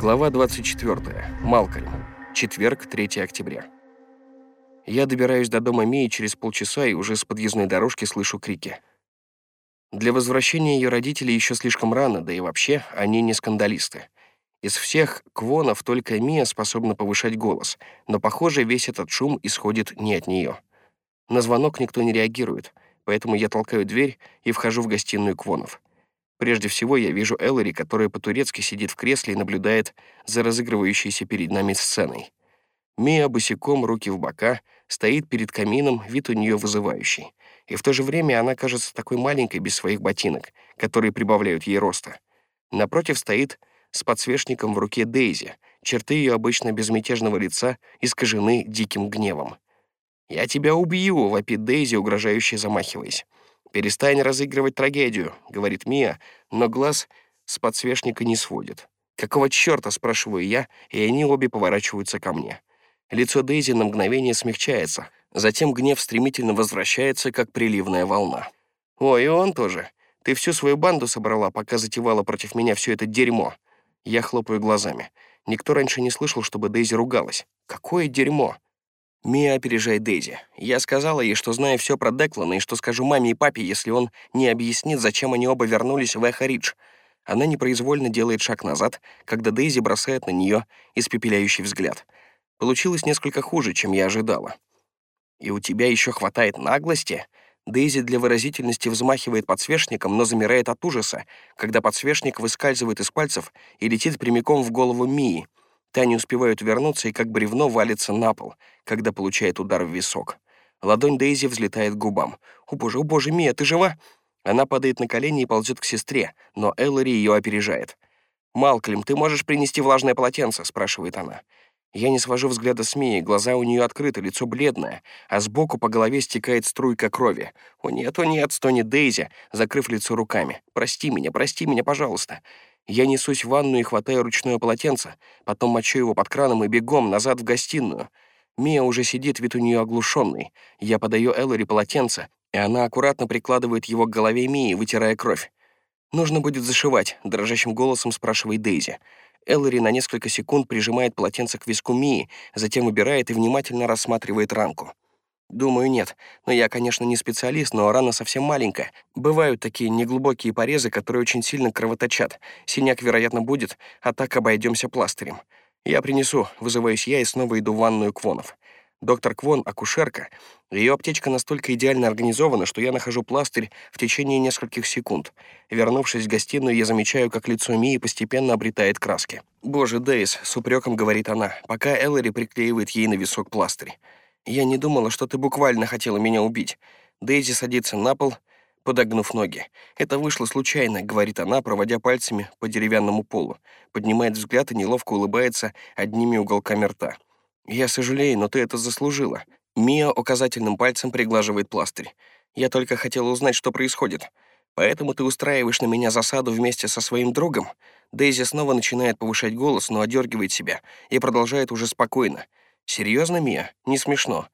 Глава 24. Малкольм. Четверг, 3 октября. Я добираюсь до дома Мии через полчаса и уже с подъездной дорожки слышу крики. Для возвращения ее родителей еще слишком рано, да и вообще они не скандалисты. Из всех квонов только Мия способна повышать голос, но, похоже, весь этот шум исходит не от нее. На звонок никто не реагирует, поэтому я толкаю дверь и вхожу в гостиную квонов. Прежде всего я вижу Эллари, которая по-турецки сидит в кресле и наблюдает за разыгрывающейся перед нами сценой. Мия босиком, руки в бока, стоит перед камином, вид у нее вызывающий. И в то же время она кажется такой маленькой без своих ботинок, которые прибавляют ей роста. Напротив стоит с подсвечником в руке Дейзи. Черты ее обычно безмятежного лица искажены диким гневом. «Я тебя убью!» — вопит Дейзи, угрожающе замахиваясь. «Перестань разыгрывать трагедию», — говорит Мия, но глаз с подсвечника не сводит. «Какого черта?» — спрашиваю я, и они обе поворачиваются ко мне. Лицо Дейзи на мгновение смягчается, затем гнев стремительно возвращается, как приливная волна. «Ой, и он тоже. Ты всю свою банду собрала, пока затевала против меня все это дерьмо». Я хлопаю глазами. Никто раньше не слышал, чтобы Дейзи ругалась. «Какое дерьмо?» Мия опережает Дейзи. Я сказала ей, что знаю все про Деклана и что скажу маме и папе, если он не объяснит, зачем они оба вернулись в Эхо-Ридж. Она непроизвольно делает шаг назад, когда Дейзи бросает на нее испепеляющий взгляд. Получилось несколько хуже, чем я ожидала. «И у тебя еще хватает наглости?» Дейзи для выразительности взмахивает подсвечником, но замирает от ужаса, когда подсвечник выскальзывает из пальцев и летит прямиком в голову Мии — Та не успевает вернуться и как бревно валится на пол, когда получает удар в висок. Ладонь Дейзи взлетает к губам. «О боже, о боже, Мия, ты жива?» Она падает на колени и ползет к сестре, но Эллари ее опережает. «Малклим, ты можешь принести влажное полотенце?» — спрашивает она. Я не свожу взгляда с Мии, глаза у нее открыты, лицо бледное, а сбоку по голове стекает струйка крови. «О нет, о нет!» — стонет Дейзи, закрыв лицо руками. «Прости меня, прости меня, пожалуйста!» Я несусь в ванну и хватаю ручное полотенце, потом мочу его под краном и бегом назад в гостиную. Мия уже сидит, вид у нее оглушенный. Я подаю Эллари полотенце, и она аккуратно прикладывает его к голове Мии, вытирая кровь. «Нужно будет зашивать», — дрожащим голосом спрашивает Дейзи. Эллари на несколько секунд прижимает полотенце к виску Мии, затем убирает и внимательно рассматривает ранку. Думаю, нет. Но я, конечно, не специалист, но рана совсем маленькая. Бывают такие неглубокие порезы, которые очень сильно кровоточат. Синяк, вероятно, будет, а так обойдемся пластырем. Я принесу, вызываюсь я и снова иду в ванную Квонов. Доктор Квон — акушерка. Ее аптечка настолько идеально организована, что я нахожу пластырь в течение нескольких секунд. Вернувшись в гостиную, я замечаю, как лицо Мии постепенно обретает краски. «Боже, Дейс», — с упреком говорит она, пока Эллари приклеивает ей на висок пластырь. Я не думала, что ты буквально хотела меня убить. Дейзи садится на пол, подогнув ноги. «Это вышло случайно», — говорит она, проводя пальцами по деревянному полу. Поднимает взгляд и неловко улыбается одними уголками рта. «Я сожалею, но ты это заслужила». Мия указательным пальцем приглаживает пластырь. «Я только хотела узнать, что происходит. Поэтому ты устраиваешь на меня засаду вместе со своим другом?» Дейзи снова начинает повышать голос, но одергивает себя и продолжает уже спокойно. «Серьезно, Мия? Не смешно.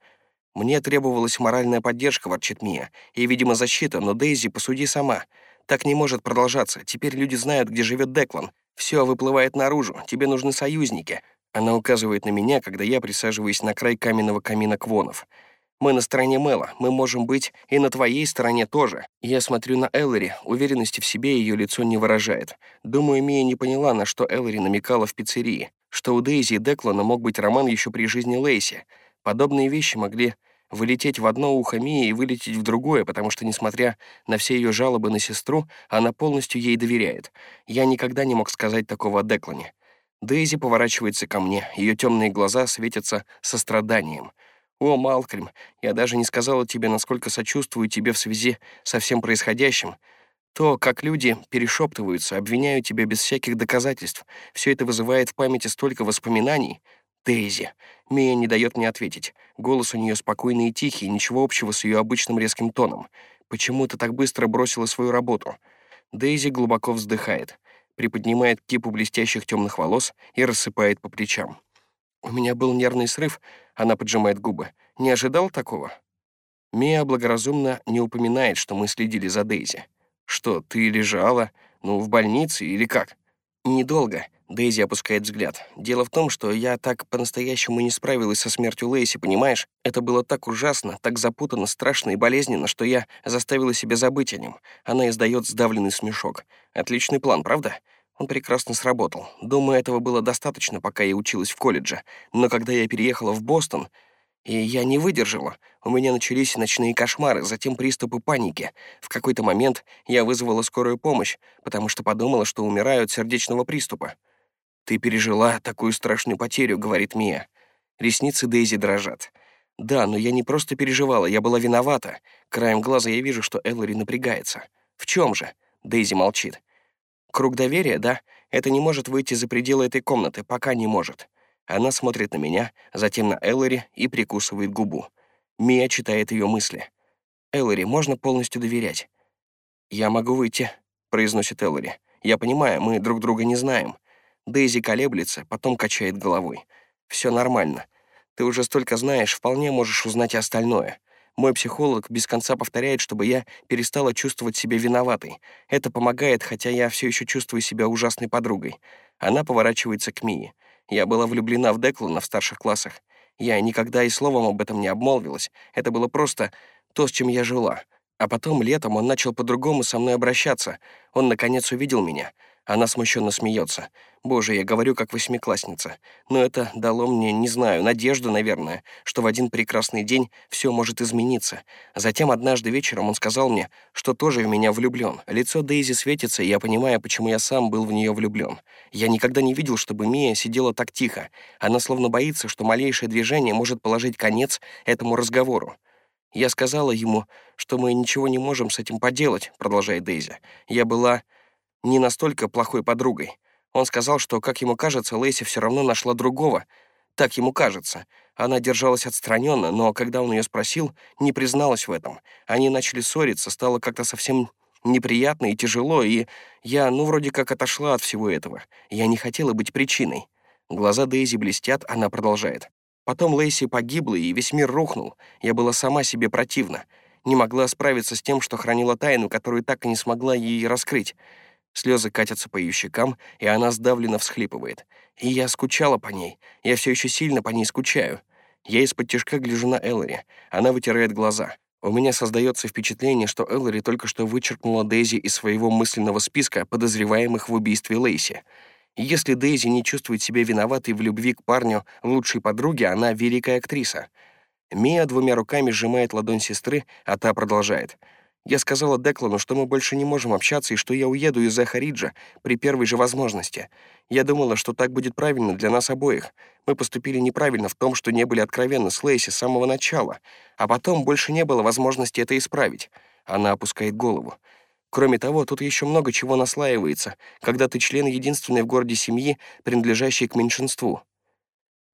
Мне требовалась моральная поддержка, ворчит Мия, и, видимо, защита, но Дейзи, посуди сама. Так не может продолжаться. Теперь люди знают, где живет Деклан. Все выплывает наружу. Тебе нужны союзники». Она указывает на меня, когда я присаживаюсь на край каменного камина Квонов. Мы на стороне Мэла, мы можем быть и на твоей стороне тоже. Я смотрю на Эллари, уверенности в себе ее лицо не выражает. Думаю, Мия не поняла, на что Эллари намекала в пиццерии что у Дейзи и Деклана мог быть роман еще при жизни Лейси. Подобные вещи могли вылететь в одно ухо Мии и вылететь в другое, потому что, несмотря на все ее жалобы на сестру, она полностью ей доверяет. Я никогда не мог сказать такого о Деклане. Дейзи поворачивается ко мне, ее темные глаза светятся состраданием. «О, Малкольм, я даже не сказала тебе, насколько сочувствую тебе в связи со всем происходящим. То, как люди перешептываются, обвиняют тебя без всяких доказательств, все это вызывает в памяти столько воспоминаний. Дейзи. Мия не дает мне ответить. Голос у нее спокойный и тихий, ничего общего с ее обычным резким тоном. Почему ты так быстро бросила свою работу? Дейзи глубоко вздыхает, приподнимает кипу блестящих темных волос и рассыпает по плечам. У меня был нервный срыв, она поджимает губы. Не ожидал такого? Мия благоразумно не упоминает, что мы следили за Дейзи. «Что, ты лежала? Ну, в больнице или как?» «Недолго». Дейзи опускает взгляд. «Дело в том, что я так по-настоящему не справилась со смертью Лейси, понимаешь? Это было так ужасно, так запутанно, страшно и болезненно, что я заставила себя забыть о нем». Она издает сдавленный смешок. «Отличный план, правда?» Он прекрасно сработал. Думаю, этого было достаточно, пока я училась в колледже. Но когда я переехала в Бостон, и я не выдержала. У меня начались ночные кошмары, затем приступы паники. В какой-то момент я вызвала скорую помощь, потому что подумала, что умираю от сердечного приступа. «Ты пережила такую страшную потерю», — говорит Мия. Ресницы Дейзи дрожат. «Да, но я не просто переживала, я была виновата. Краем глаза я вижу, что Эллари напрягается. В чем же?» Дейзи молчит. «Круг доверия, да? Это не может выйти за пределы этой комнаты, пока не может». Она смотрит на меня, затем на Эллари и прикусывает губу. Мия читает ее мысли. «Эллари, можно полностью доверять?» «Я могу выйти», — произносит Эллари. «Я понимаю, мы друг друга не знаем. Дейзи колеблется, потом качает головой. «Все нормально. Ты уже столько знаешь, вполне можешь узнать и остальное. Мой психолог без конца повторяет, чтобы я перестала чувствовать себя виноватой. Это помогает, хотя я все еще чувствую себя ужасной подругой. Она поворачивается к Мии. Я была влюблена в Деклана в старших классах. Я никогда и словом об этом не обмолвилась. Это было просто то, с чем я жила. А потом, летом, он начал по-другому со мной обращаться. Он, наконец, увидел меня. Она смущенно смеется. Боже, я говорю как восьмиклассница. Но это дало мне, не знаю, надежду, наверное, что в один прекрасный день все может измениться. Затем однажды вечером он сказал мне, что тоже в меня влюблен. Лицо Дейзи светится, и я понимаю, почему я сам был в нее влюблен. Я никогда не видел, чтобы Мия сидела так тихо. Она словно боится, что малейшее движение может положить конец этому разговору. «Я сказала ему, что мы ничего не можем с этим поделать», — продолжает Дейзи. «Я была не настолько плохой подругой. Он сказал, что, как ему кажется, Лейси все равно нашла другого. Так ему кажется. Она держалась отстраненно, но когда он ее спросил, не призналась в этом. Они начали ссориться, стало как-то совсем неприятно и тяжело, и я, ну, вроде как отошла от всего этого. Я не хотела быть причиной. Глаза Дейзи блестят, она продолжает. Потом Лейси погибла, и весь мир рухнул. Я была сама себе противна. Не могла справиться с тем, что хранила тайну, которую так и не смогла ей раскрыть. Слезы катятся по ее щекам, и она сдавленно всхлипывает. И я скучала по ней. Я все еще сильно по ней скучаю. Я из-под тяжка гляжу на Эллари. Она вытирает глаза. У меня создается впечатление, что Эллари только что вычеркнула Дейзи из своего мысленного списка подозреваемых в убийстве Лейси. Если Дейзи не чувствует себя виноватой в любви к парню лучшей подруги, она великая актриса. Мия двумя руками сжимает ладонь сестры, а та продолжает — я сказала Деклану, что мы больше не можем общаться и что я уеду из Захариджа при первой же возможности. Я думала, что так будет правильно для нас обоих. Мы поступили неправильно в том, что не были откровенны с Лейси с самого начала, а потом больше не было возможности это исправить. Она опускает голову. Кроме того, тут еще много чего наслаивается, когда ты член единственной в городе семьи, принадлежащей к меньшинству.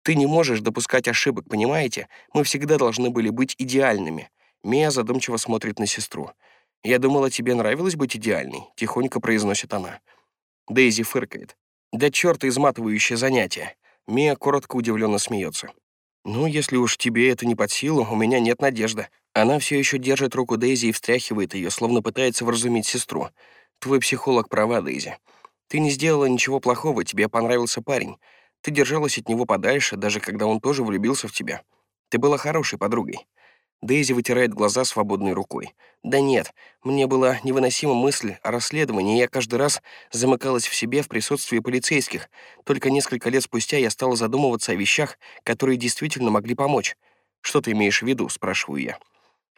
Ты не можешь допускать ошибок, понимаете? Мы всегда должны были быть идеальными. Мия задумчиво смотрит на сестру. «Я думала, тебе нравилось быть идеальной», — тихонько произносит она. Дейзи фыркает. «Да черт, изматывающее занятие». Мия коротко удивленно смеется. «Ну, если уж тебе это не под силу, у меня нет надежды». Она все еще держит руку Дейзи и встряхивает ее, словно пытается вразумить сестру. «Твой психолог права, Дейзи. Ты не сделала ничего плохого, тебе понравился парень. Ты держалась от него подальше, даже когда он тоже влюбился в тебя. Ты была хорошей подругой. Дейзи вытирает глаза свободной рукой. «Да нет, мне была невыносима мысль о расследовании, и я каждый раз замыкалась в себе в присутствии полицейских. Только несколько лет спустя я стала задумываться о вещах, которые действительно могли помочь. Что ты имеешь в виду?» — спрашиваю я.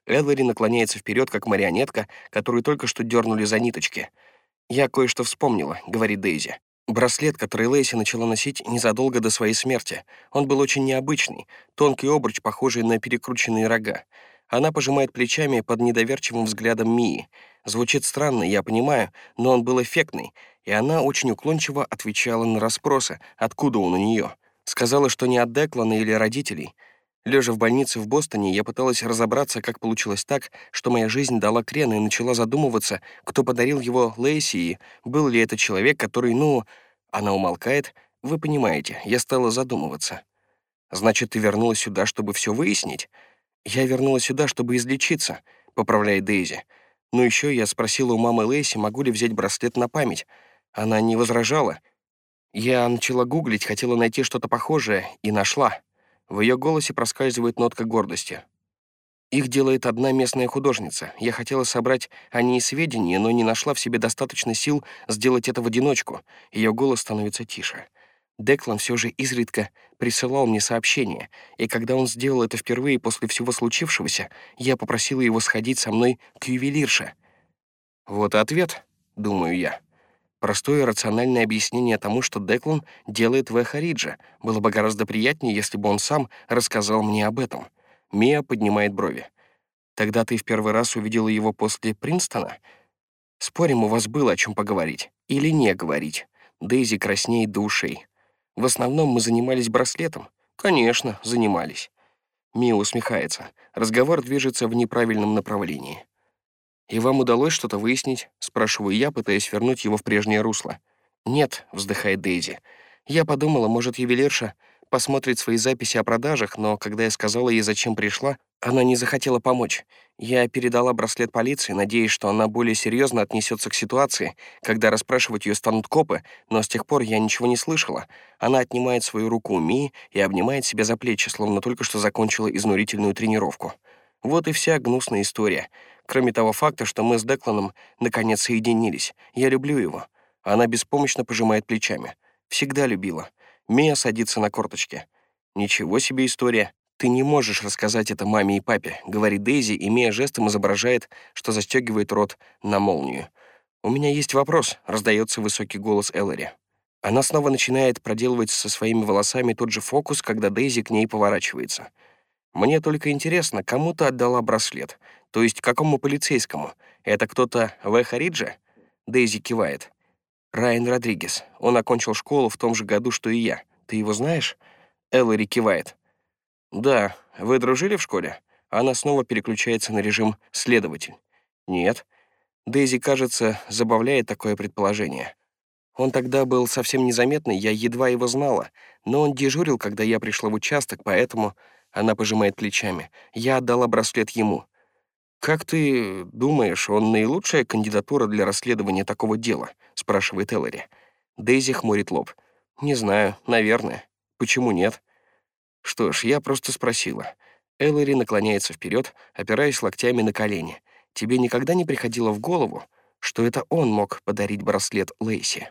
Эллари наклоняется вперед, как марионетка, которую только что дернули за ниточки. «Я кое-что вспомнила», — говорит Дейзи. Браслет, который Лейси начала носить незадолго до своей смерти. Он был очень необычный, тонкий обруч, похожий на перекрученные рога. Она пожимает плечами под недоверчивым взглядом Мии. Звучит странно, я понимаю, но он был эффектный, и она очень уклончиво отвечала на расспросы, откуда он у нее. Сказала, что не от Деклана или родителей — Лежа в больнице в Бостоне, я пыталась разобраться, как получилось так, что моя жизнь дала крен и начала задумываться, кто подарил его Лейси и был ли это человек, который, ну... Она умолкает. Вы понимаете, я стала задумываться. Значит, ты вернулась сюда, чтобы все выяснить? Я вернулась сюда, чтобы излечиться, поправляет Дейзи. Но еще я спросила у мамы Лейси, могу ли взять браслет на память. Она не возражала. Я начала гуглить, хотела найти что-то похожее, и нашла. В ее голосе проскальзывает нотка гордости. Их делает одна местная художница. Я хотела собрать о ней сведения, но не нашла в себе достаточно сил сделать это в одиночку. Ее голос становится тише. Деклан все же изредка присылал мне сообщения, и когда он сделал это впервые после всего случившегося, я попросила его сходить со мной к ювелирше. Вот и ответ, думаю я. Простое рациональное объяснение тому, что Деклан делает в Эхаридже. Было бы гораздо приятнее, если бы он сам рассказал мне об этом. Мия поднимает брови. «Тогда ты в первый раз увидела его после Принстона? Спорим, у вас было о чем поговорить. Или не говорить?» Дейзи краснеет до ушей. «В основном мы занимались браслетом». «Конечно, занимались». Мия усмехается. Разговор движется в неправильном направлении. «И вам удалось что-то выяснить?» — спрашиваю я, пытаясь вернуть его в прежнее русло. «Нет», — вздыхает Дейзи. «Я подумала, может, ювелирша посмотрит свои записи о продажах, но когда я сказала ей, зачем пришла, она не захотела помочь. Я передала браслет полиции, надеясь, что она более серьезно отнесется к ситуации, когда расспрашивать ее станут копы, но с тех пор я ничего не слышала. Она отнимает свою руку у Мии и обнимает себя за плечи, словно только что закончила изнурительную тренировку. Вот и вся гнусная история. Кроме того факта, что мы с Декланом наконец соединились. Я люблю его. Она беспомощно пожимает плечами. Всегда любила. Мия садится на корточки. «Ничего себе история. Ты не можешь рассказать это маме и папе», — говорит Дейзи, и Мия жестом изображает, что застегивает рот на молнию. «У меня есть вопрос», — раздается высокий голос Эллари. Она снова начинает проделывать со своими волосами тот же фокус, когда Дейзи к ней поворачивается. «Мне только интересно, кому ты отдала браслет? То есть какому полицейскому? Это кто-то в Эхаридже?» Дейзи кивает. Райан Родригес. Он окончил школу в том же году, что и я. Ты его знаешь?» Эллари кивает. «Да. Вы дружили в школе?» Она снова переключается на режим «следователь». «Нет». Дейзи, кажется, забавляет такое предположение. Он тогда был совсем незаметный, я едва его знала, но он дежурил, когда я пришла в участок, поэтому она пожимает плечами. Я отдала браслет ему. «Как ты думаешь, он наилучшая кандидатура для расследования такого дела?» — спрашивает Эллари. Дейзи хмурит лоб. «Не знаю, наверное. Почему нет?» «Что ж, я просто спросила». Эллари наклоняется вперед, опираясь локтями на колени. «Тебе никогда не приходило в голову, что это он мог подарить браслет Лейси?»